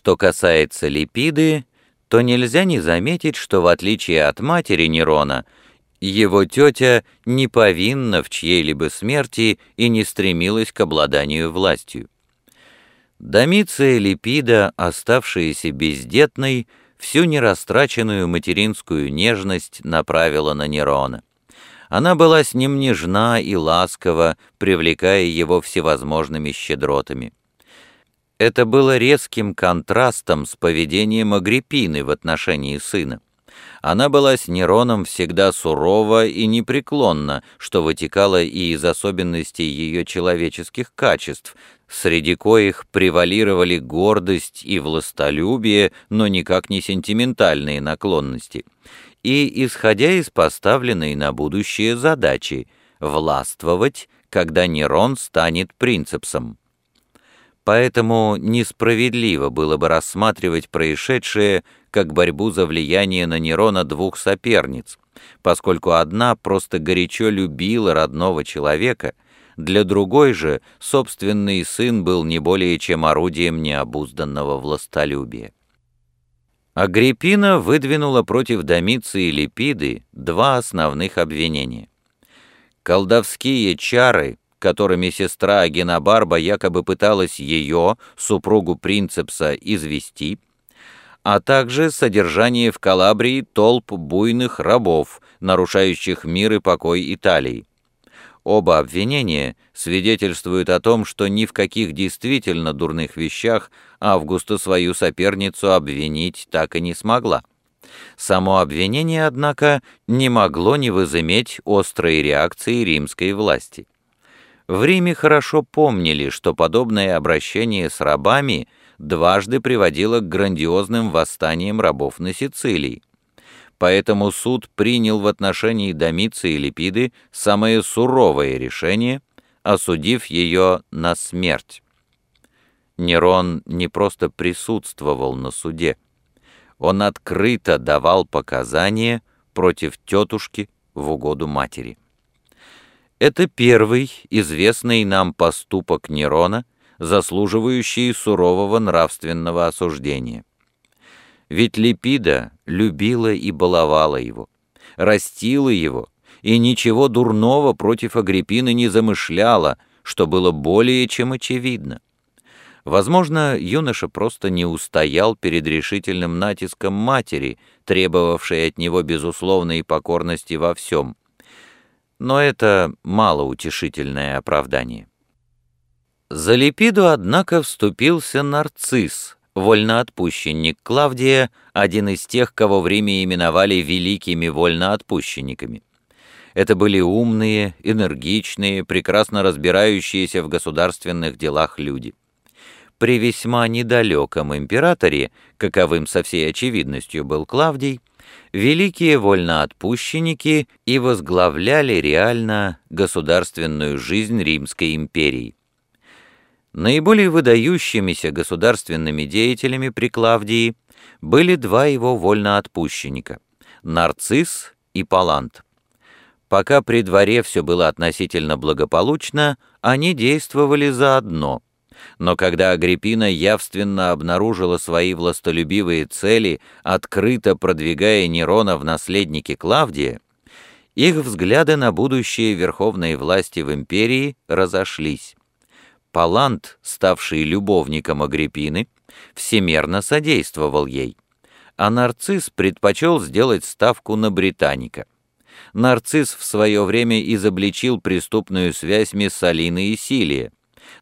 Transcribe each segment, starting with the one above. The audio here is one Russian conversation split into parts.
Что касается Липиды, то нельзя не заметить, что в отличие от матери Нерона, его тетя не повинна в чьей-либо смерти и не стремилась к обладанию властью. Домиция Липида, оставшаяся бездетной, всю нерастраченную материнскую нежность направила на Нерона. Она была с ним нежна и ласкова, привлекая его всевозможными щедротами. Это было резким контрастом с поведением Агриппины в отношении сына. Она была с Нероном всегда сурова и непреклонна, что вытекало и из особенностей ее человеческих качеств, среди коих превалировали гордость и властолюбие, но никак не сентиментальные наклонности, и исходя из поставленной на будущее задачи – властвовать, когда Нерон станет принципсом. Поэтому несправедливо было бы рассматривать происшедшее как борьбу за влияние на Нерона двух соперниц, поскольку одна просто горячо любила родного человека – для другой же собственный сын был не более чем орудием необузданного властолюбия. Агриппина выдвинула против Домиции и Липиды два основных обвинения. Колдовские чары, которыми сестра Агенобарба якобы пыталась ее, супругу принцепса, извести, а также содержание в Калабрии толп буйных рабов, нарушающих мир и покой Италии, Оба обвинения свидетельствуют о том, что ни в каких действительно дурных вещах Августа свою соперницу обвинить так и не смогла. Само обвинение, однако, не могло не возыметь острой реакции римской власти. В Риме хорошо помнили, что подобное обращение с рабами дважды приводило к грандиозным восстаниям рабов на Сицилии поэтому суд принял в отношении Домицы и Липиды самое суровое решение, осудив ее на смерть. Нерон не просто присутствовал на суде, он открыто давал показания против тетушки в угоду матери. Это первый известный нам поступок Нерона, заслуживающий сурового нравственного осуждения. Ведь Липида любила и баловала его, растила его, и ничего дурного против Агриппины не замышляла, что было более чем очевидно. Возможно, юноша просто не устоял перед решительным натиском матери, требовавшей от него безусловной покорности во всем. Но это малоутешительное оправдание. За Липиду, однако, вступился нарцисс, вольноотпущенник Клавдия, один из тех, кого в Риме именовали великими вольноотпущенниками. Это были умные, энергичные, прекрасно разбирающиеся в государственных делах люди. При весьма недалеком императоре, каковым со всей очевидностью был Клавдий, великие вольноотпущенники и возглавляли реально государственную жизнь Римской империи. Наиболее выдающимися государственными деятелями при Клавдии были два его вольноотпущенника – Нарцисс и Палант. Пока при дворе все было относительно благополучно, они действовали заодно. Но когда Агриппина явственно обнаружила свои властолюбивые цели, открыто продвигая Нерона в наследники Клавдия, их взгляды на будущее верховной власти в империи разошлись. Палант, ставший любовником Агриппины, всемерно содействовал ей, а Нарцисс предпочел сделать ставку на Британика. Нарцисс в свое время изобличил преступную связь Мессалины и Силия,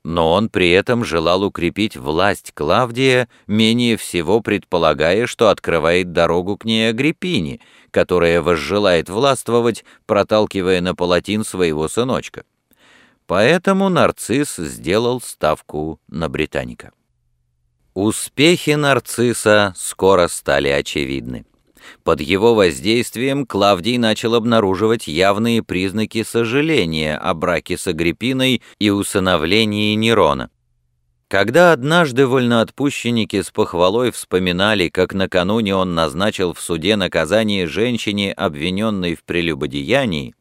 но он при этом желал укрепить власть Клавдия, менее всего предполагая, что открывает дорогу к ней Агриппине, которая возжелает властвовать, проталкивая на палатин своего сыночка. Поэтому нарцисс сделал ставку на британика. Успехи нарцисса скоро стали очевидны. Под его воздействием Клавдий начал обнаруживать явные признаки сожаления о браке с Агриппиной и усыновлении Нерона. Когда однажды вольноотпущенники с похвалой вспоминали, как накануне он назначил в суде наказание женщине, обвиненной в прелюбодеянии,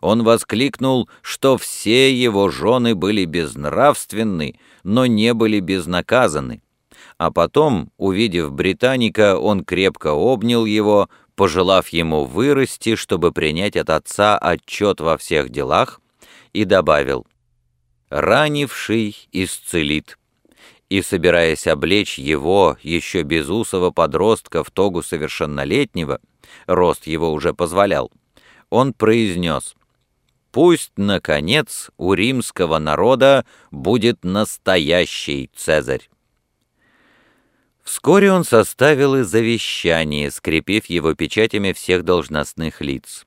он воскликнул, что все его жены были безнравственны, но не были безнаказаны, А потом, увидев британика, он крепко обнял его, пожелав ему вырасти, чтобы принять от отца отчет во всех делах, и добавил «Ранивший исцелит» и, собираясь облечь его, еще безусого подростка, в тогу совершеннолетнего, рост его уже позволял, он произнес «Пусть, наконец, у римского народа будет настоящий Цезарь». Вскоре он составил и завещание, скрепив его печатями всех должностных лиц.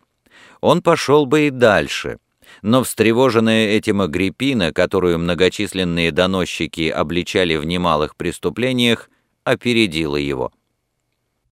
Он пошел бы и дальше, но встревоженная этим Агриппина, которую многочисленные доносчики обличали в немалых преступлениях, опередила его.